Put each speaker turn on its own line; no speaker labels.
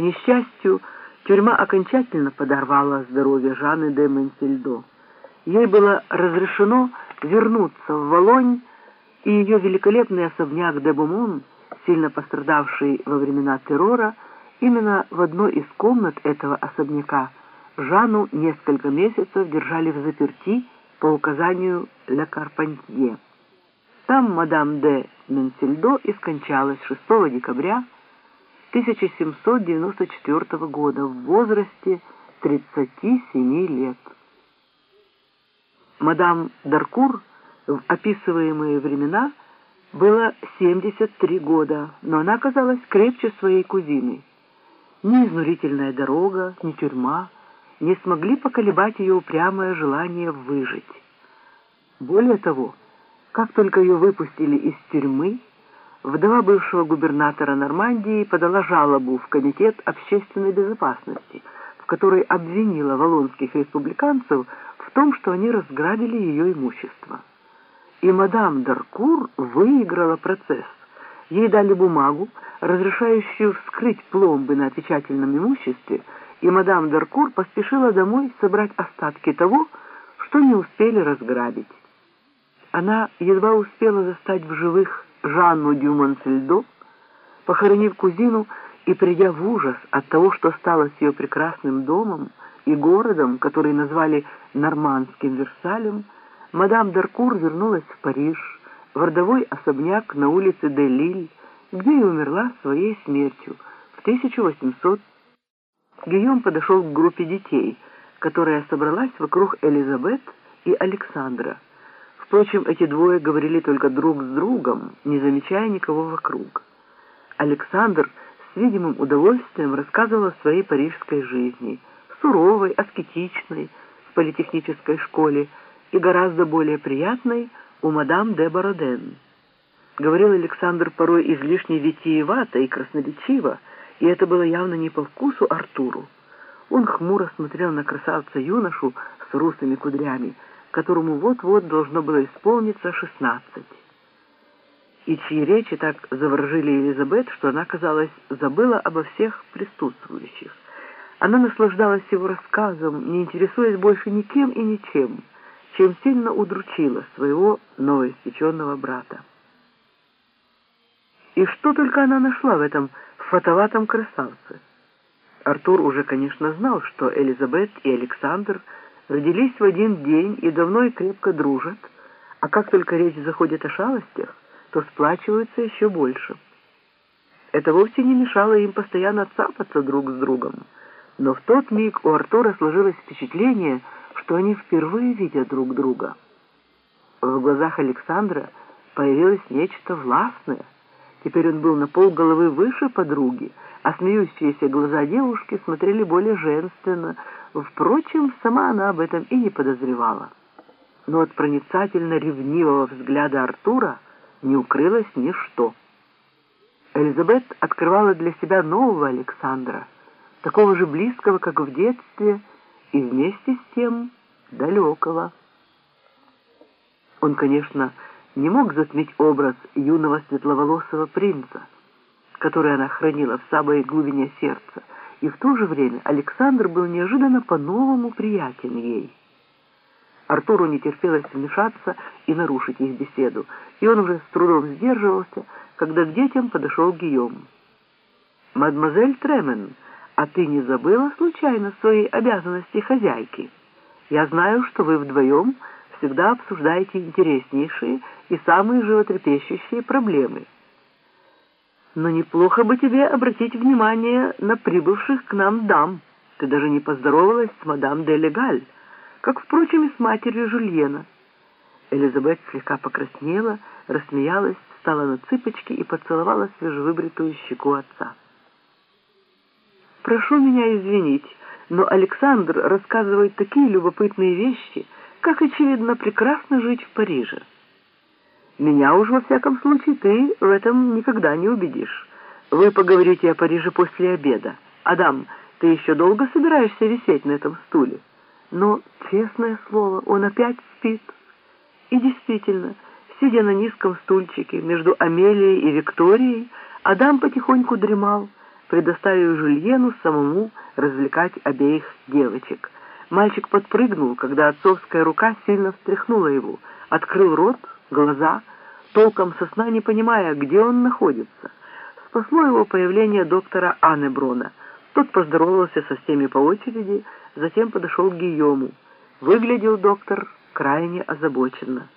несчастью, тюрьма окончательно подорвала здоровье Жанны де Менсельдо. Ей было разрешено вернуться в Волонь, и ее великолепный особняк де Бумон, сильно пострадавший во времена террора, именно в одной из комнат этого особняка Жанну несколько месяцев держали в заперти по указанию Ле Карпантье. Там мадам де Менсельдо и скончалась 6 декабря 1794 года в возрасте 37 лет. Мадам Даркур в описываемые времена было 73 года, но она оказалась крепче своей кузины. Ни изнурительная дорога, ни тюрьма не смогли поколебать ее упрямое желание выжить. Более того, как только ее выпустили из тюрьмы, вдова бывшего губернатора Нормандии подала жалобу в Комитет общественной безопасности, в которой обвинила волонских республиканцев в том, что они разграбили ее имущество. И мадам Даркур выиграла процесс. Ей дали бумагу, разрешающую вскрыть пломбы на отвечательном имуществе, и мадам Даркур поспешила домой собрать остатки того, что не успели разграбить. Она едва успела застать в живых Жанну Дюмонсельдо, похоронив кузину и придя в ужас от того, что стало с ее прекрасным домом и городом, который назвали Нормандским Версалем, мадам Даркур вернулась в Париж, в родовой особняк на улице де Лиль, где и умерла своей смертью в 1800. Гийом подошел к группе детей, которая собралась вокруг Элизабет и Александра. Впрочем, эти двое говорили только друг с другом, не замечая никого вокруг. Александр с видимым удовольствием рассказывал о своей парижской жизни, суровой, аскетичной, в политехнической школе и гораздо более приятной у мадам де Бороден. Говорил Александр порой излишне витиевато и красноречиво, и это было явно не по вкусу Артуру. Он хмуро смотрел на красавца-юношу с русыми кудрями, которому вот-вот должно было исполниться шестнадцать. И чьи речи так заворожили Елизабет, что она, казалось, забыла обо всех присутствующих. Она наслаждалась его рассказом, не интересуясь больше никем и ничем, чем сильно удручила своего новоиспеченного брата. И что только она нашла в этом фотоватом красавце? Артур уже, конечно, знал, что Элизабет и Александр – родились в один день и давно и крепко дружат, а как только речь заходит о шалостях, то сплачиваются еще больше. Это вовсе не мешало им постоянно цапаться друг с другом, но в тот миг у Артура сложилось впечатление, что они впервые видят друг друга. В глазах Александра появилось нечто властное. Теперь он был на пол головы выше подруги, а смеющиеся глаза девушки смотрели более женственно, Впрочем, сама она об этом и не подозревала. Но от проницательно ревнивого взгляда Артура не укрылось ничто. Элизабет открывала для себя нового Александра, такого же близкого, как в детстве, и вместе с тем далекого. Он, конечно, не мог затмить образ юного светловолосого принца, который она хранила в самой глубине сердца, и в то же время Александр был неожиданно по-новому приятен ей. Артуру не терпелось вмешаться и нарушить их беседу, и он уже с трудом сдерживался, когда к детям подошел Гийом. «Мадемуазель Тремен, а ты не забыла случайно свои обязанности хозяйки? Я знаю, что вы вдвоем всегда обсуждаете интереснейшие и самые животрепещущие проблемы». Но неплохо бы тебе обратить внимание на прибывших к нам дам. Ты даже не поздоровалась с мадам де Легаль, как, впрочем, и с матерью Жульена. Элизабет слегка покраснела, рассмеялась, встала на цыпочки и поцеловала свежевыбритую щеку отца. «Прошу меня извинить, но Александр рассказывает такие любопытные вещи, как, очевидно, прекрасно жить в Париже». Меня уж во всяком случае ты в этом никогда не убедишь. Вы поговорите о Париже после обеда. Адам, ты еще долго собираешься висеть на этом стуле? Но, честное слово, он опять спит. И действительно, сидя на низком стульчике между Амелией и Викторией, Адам потихоньку дремал, предоставив Жульену самому развлекать обеих девочек. Мальчик подпрыгнул, когда отцовская рука сильно встряхнула его, открыл рот, глаза, толком со сна не понимая, где он находится. Спасло его появление доктора Анны Брона. Тот поздоровался со всеми по очереди, затем подошел к Гийому. Выглядел доктор крайне озабоченно.